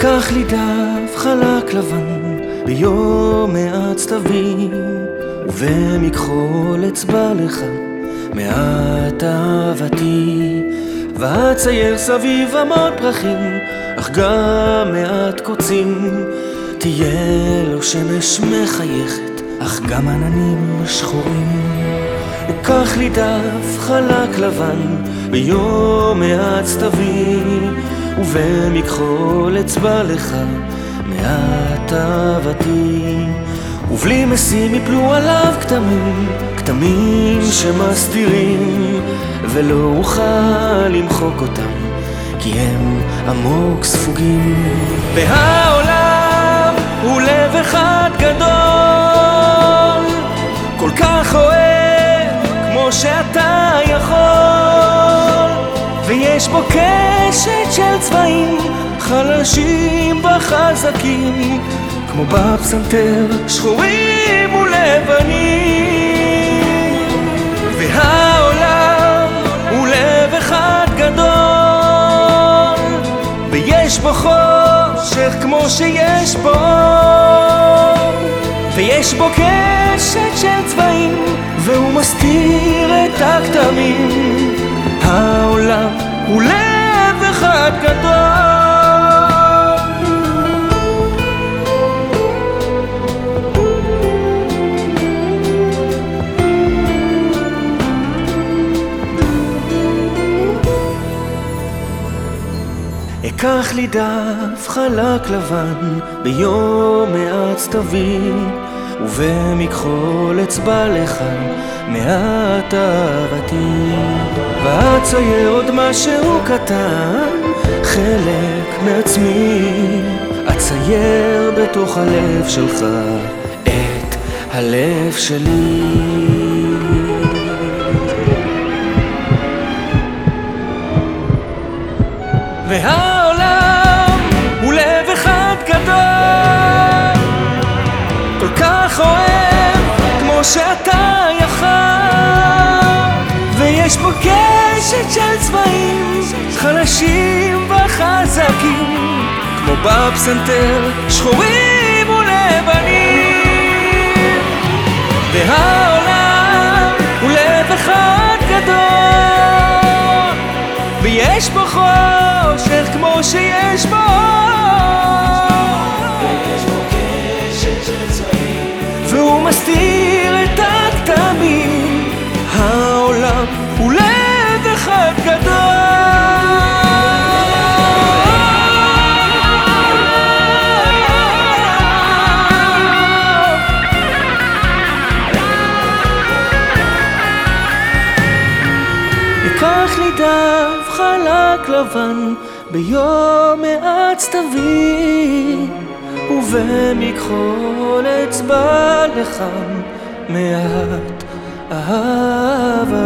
אקח לי דף חלק לבן ביום מעט סתווים ובמכחול אצבע לך מעט אהבתי. ואצייר סביב המון פרחים אך גם מעט קוצים. תהיה לו שמש מחייכת אך גם עננים שחורים. אקח לי דף חלק לבן ביום מעט סתווים ובמכחול אצבע לך מעט אהבתי. ובלי משים יפלו עליו כתמים, כתמים שמסתירים ולא אוכל למחוק אותם כי הם עמוק ספוגים. והעולם הוא לב אחד גדול ויש בו קשת של צבעים חלשים וחזקים כמו בפסנתר שחורים ולבנים. והעולם הוא לב אחד גדול ויש בו חושך כמו שיש בו. ויש בו קשת של צבעים והוא מסתיר את הכתמים. העולם הוא לב אחד גדול. אקח לי דף חלק לבן ביום מעט סתווים ובמכחול אצבע לך מעט אהבתי ואצייר עוד משהו קטן חלק מעצמי. אצייר בתוך הלב שלך את הלב שלי. והעולם צבעים חלשים וחזקים כמו בפסנתר שחורים ולבנים. והעולם הוא לב אחד גדול ויש בו חושך כמו שיש בו דף חלק לבן ביום מעט סתווי ובמכחול אצבע לך מעט אהבתי